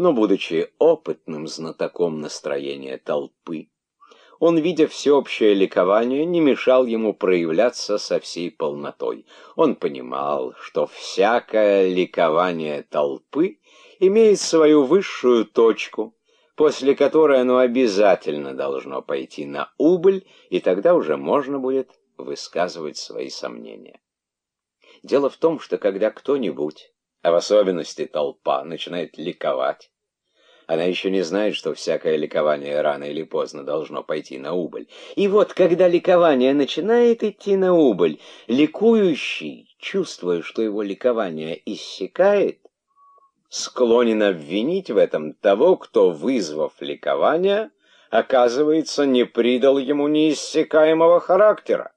Но, будучи опытным знатоком настроения толпы, он, видя всеобщее ликование, не мешал ему проявляться со всей полнотой. Он понимал, что всякое ликование толпы имеет свою высшую точку, после которой оно обязательно должно пойти на убыль, и тогда уже можно будет высказывать свои сомнения. Дело в том, что когда кто-нибудь, а в особенности толпа, начинает ликовать, она еще не знает, что всякое ликование рано или поздно должно пойти на убыль. И вот, когда ликование начинает идти на убыль, ликующий, чувствуя, что его ликование иссякает, склонен обвинить в этом того, кто, вызвав ликование, оказывается, не придал ему неиссякаемого характера.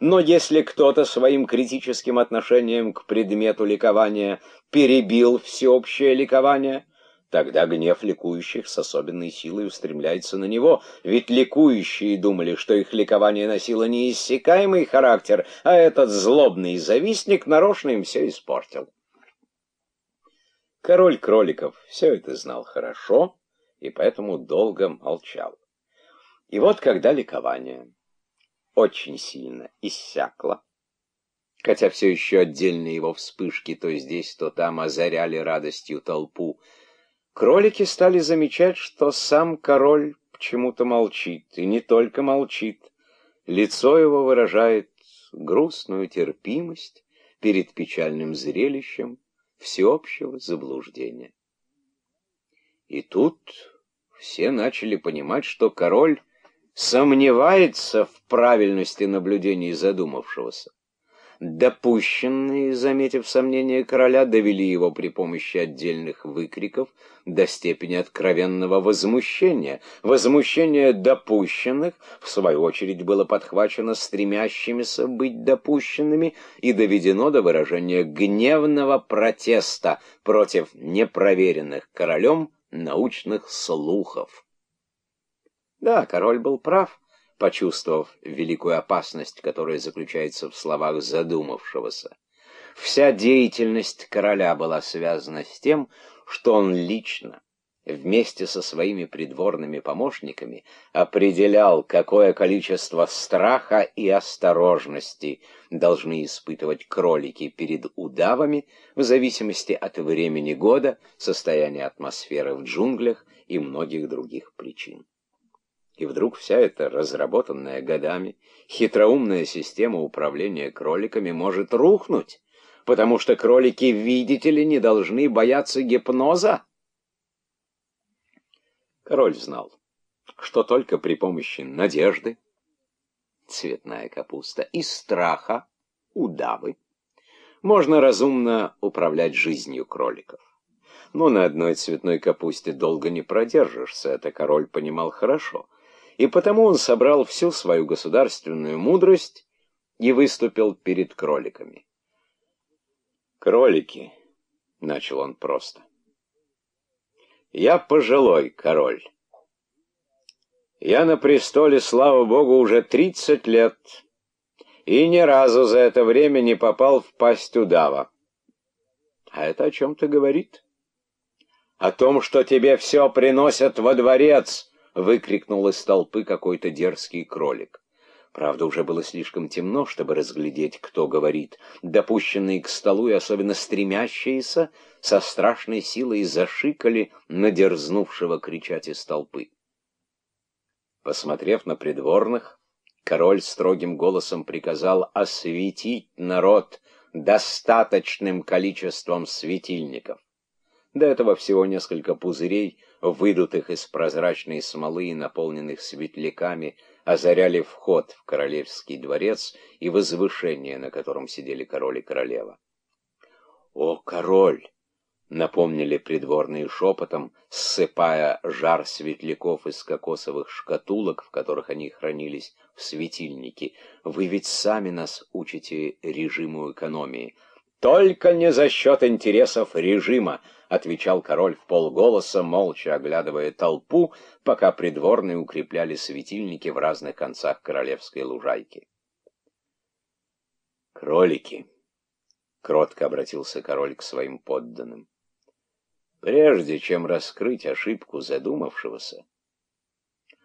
Но если кто-то своим критическим отношением к предмету ликования перебил всеобщее ликование, Тогда гнев ликующих с особенной силой устремляется на него, ведь ликующие думали, что их ликование носило неиссякаемый характер, а этот злобный завистник нарочно им все испортил. Король кроликов все это знал хорошо и поэтому долго молчал. И вот когда ликование очень сильно иссякло, хотя все еще отдельные его вспышки то здесь, то там озаряли радостью толпу, Кролики стали замечать, что сам король почему-то молчит, и не только молчит. Лицо его выражает грустную терпимость перед печальным зрелищем всеобщего заблуждения. И тут все начали понимать, что король сомневается в правильности наблюдений задумавшегося. Допущенные, заметив сомнение короля, довели его при помощи отдельных выкриков до степени откровенного возмущения. Возмущение допущенных, в свою очередь, было подхвачено стремящимися быть допущенными и доведено до выражения гневного протеста против непроверенных королем научных слухов. Да, король был прав почувствовав великую опасность, которая заключается в словах задумавшегося. Вся деятельность короля была связана с тем, что он лично, вместе со своими придворными помощниками, определял, какое количество страха и осторожности должны испытывать кролики перед удавами в зависимости от времени года, состояния атмосферы в джунглях и многих других причин. И вдруг вся эта разработанная годами хитроумная система управления кроликами может рухнуть, потому что кролики, видите ли, не должны бояться гипноза. Король знал, что только при помощи надежды, цветная капуста, и страха, удавы, можно разумно управлять жизнью кроликов. Но на одной цветной капусте долго не продержишься, это король понимал хорошо — и потому он собрал всю свою государственную мудрость и выступил перед кроликами. «Кролики», — начал он просто, — «я пожилой король. Я на престоле, слава богу, уже тридцать лет, и ни разу за это время не попал в пасть удава. А это о чем-то говорит? О том, что тебе все приносят во дворец» — выкрикнул из толпы какой-то дерзкий кролик. Правда, уже было слишком темно, чтобы разглядеть, кто говорит. Допущенные к столу и особенно стремящиеся со страшной силой зашикали на дерзнувшего кричать из толпы. Посмотрев на придворных, король строгим голосом приказал осветить народ достаточным количеством светильников. До этого всего несколько пузырей, выдутых из прозрачной смолы и наполненных светляками, озаряли вход в королевский дворец и возвышение, на котором сидели король и королева. «О, король!» — напомнили придворные шепотом, ссыпая жар светляков из кокосовых шкатулок, в которых они хранились в светильнике. «Вы ведь сами нас учите режиму экономии». «Только не за счет интересов режима», — отвечал король в полголоса, молча оглядывая толпу, пока придворные укрепляли светильники в разных концах королевской лужайки. «Кролики», — кротко обратился король к своим подданным, Прежде чем раскрыть ошибку задумавшегося,